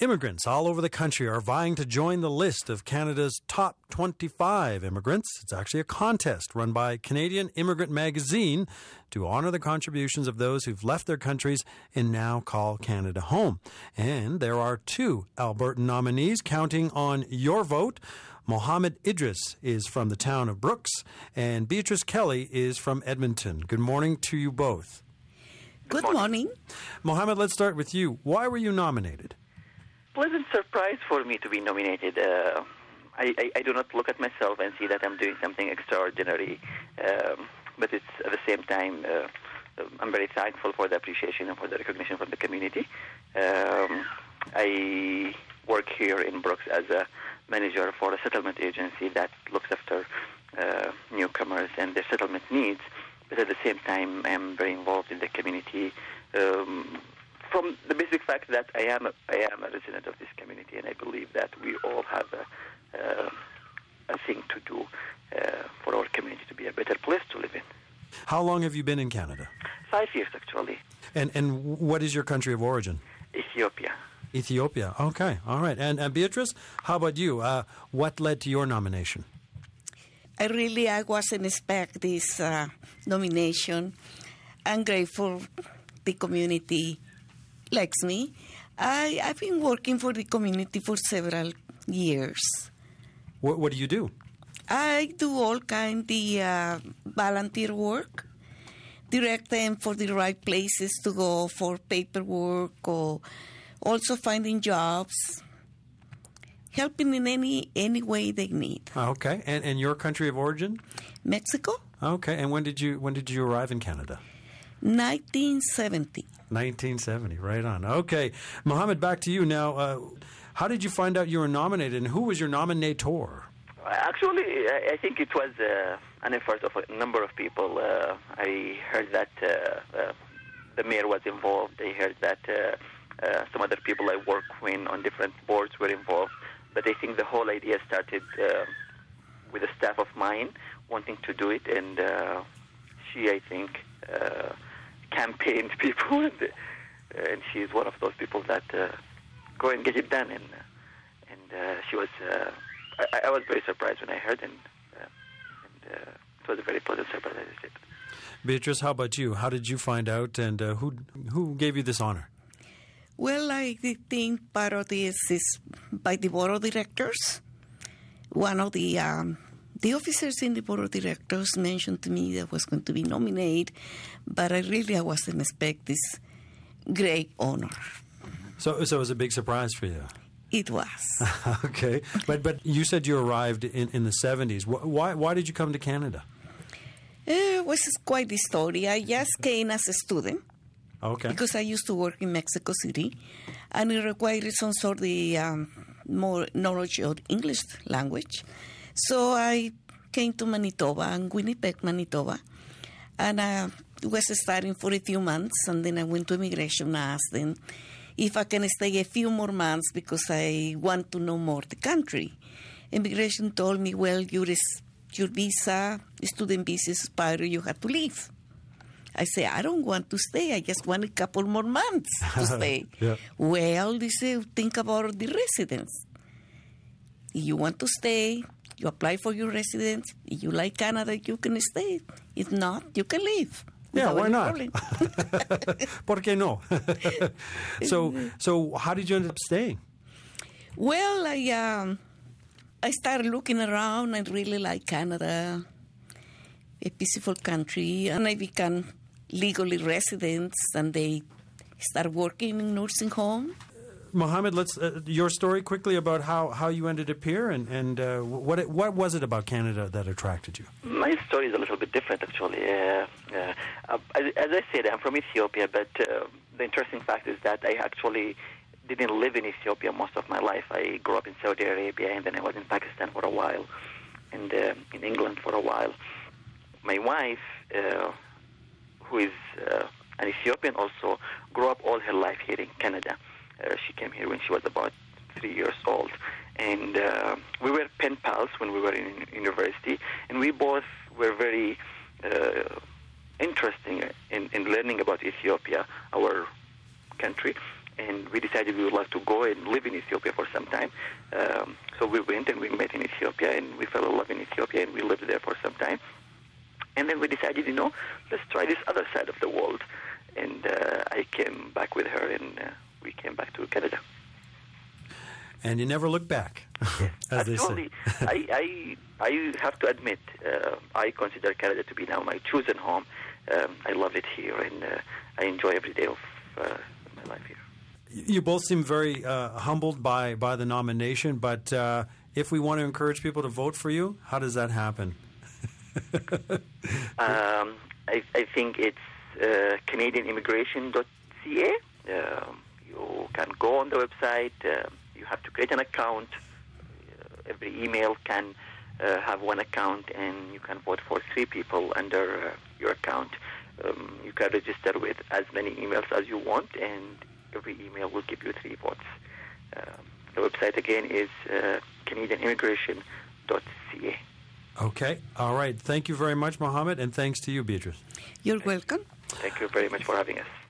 Immigrants all over the country are vying to join the list of Canada's top 25 immigrants. It's actually a contest run by Canadian Immigrant Magazine to honor the contributions of those who've left their countries and now call Canada home. And there are two Albertan nominees counting on your vote. Mohammed Idris is from the town of Brooks, and Beatrice Kelly is from Edmonton. Good morning to you both. Good morning. Mohammed, let's start with you. Why were you nominated? Pleasant surprise for me to be nominated. Uh, I, I, I, do not look at myself and see that I'm doing something extraordinary, um, but it's at the same time uh, I'm very thankful for the appreciation and for the recognition from the community. Um, I work here in Brooks as a manager for a settlement agency that looks after uh, newcomers and their settlement needs. But at the same time, I am very involved in the community. Um, from the basic fact that I am a, I am a resident of this community, and I believe that we all have a, uh, a thing to do uh, for our community to be a better place to live in. How long have you been in Canada? Five years, actually. And and what is your country of origin? Ethiopia. Ethiopia. Okay, all right. And, and Beatrice, how about you? Uh, what led to your nomination? I really I wasn't expect this uh, nomination. I'm grateful the community likes me. I, I've been working for the community for several years. What, what do you do? I do all kind of uh, volunteer work, direct them for the right places to go for paperwork or also finding jobs, helping in any any way they need. Okay, and and your country of origin? Mexico. Okay, and when did you when did you arrive in Canada? 1970. 1970, right on. Okay, Mohammed, back to you now. Uh, how did you find out you were nominated, and who was your nominator? Actually, I think it was uh, an effort of a number of people. Uh, I heard that uh, uh the mayor was involved. I heard that uh, uh, some other people I work with on different boards were involved. But I think the whole idea started with a staff of mine wanting to do it, and she, I think, campaigned people, and, uh, and she's one of those people that uh, go and get it done. And uh, and uh, she was, uh, I, I was very surprised when I heard, and, uh, and uh, it was a very pleasant surprise. I said. Beatrice, how about you? How did you find out, and uh, who who gave you this honor? Well, I think part of this is by the board of directors. One of the um, the officers in the board of directors mentioned to me that I was going to be nominated, but I really I wasn't expect this great honor. So, so it was a big surprise for you. It was. okay, but but you said you arrived in, in the seventies. Why why did you come to Canada? It was quite a story. I just came as a student. Okay. Because I used to work in Mexico City, and it required some sort of um, more knowledge of English language. So I came to Manitoba and Winnipeg, Manitoba, and I was studying for a few months, and then I went to immigration and asked them if I can stay a few more months because I want to know more the country. Immigration told me, well, your, your visa, student visa expired, you have to leave. I say, I don't want to stay. I just want a couple more months to stay. yeah. Well, they say, think about the residence. If you want to stay, you apply for your residence. If you like Canada, you can stay. If not, you can leave. Yeah, why not? ¿Por qué no? so, so how did you end up staying? Well, I um, I started looking around. I really like Canada, a peaceful country, and I became legally resident. And they start working in nursing home. Mohammed, let's uh, your story quickly about how, how you ended up here and and uh, what it, what was it about Canada that attracted you? My story is a little bit different, actually. Uh, uh as, I said, I'm from Ethiopia, but uh, the interesting fact is that I actually didn't live in Ethiopia most of my life. I grew up in Saudi Arabia, and then I was in Pakistan for a while, and uh, in England for a while. My wife, who is an Ethiopian, also grew up all her life here in Canada. Uh, she came here when she was about three years old, and uh, we were pen pals when we were in university, and we both were very uh, interesting in, in learning about Ethiopia, our country, and we decided we would like to go and live in Ethiopia for some time. Um, so we went and we met in Ethiopia, and we fell in love in Ethiopia, and we lived there for some time. And then we decided, you know, let's try this other side of the world. And uh, I came back with her, and uh, we came back to Canada. And you never look back, as they Actually, say. I, I, I have to admit, uh, I consider Canada to be now my chosen home. Um, I love it here, and uh, I enjoy every day of uh, my life here. You both seem very uh, humbled by, by the nomination, but uh, if we want to encourage people to vote for you, how does that happen? Um, I, I think it's uh, CanadianImmigration.ca. Um, you can go on the website. Uh, you have to create an account. Uh, every email can uh, have one account, and you can vote for three people under uh, your account. Um, you can register with as many emails as you want, and every email will give you three votes. Um, the website again is uh, CanadianImmigration.ca. Okay. All right. Thank you very much, Mohammed, and thanks to you, Beatrice. You're welcome. Thank you very much for having us.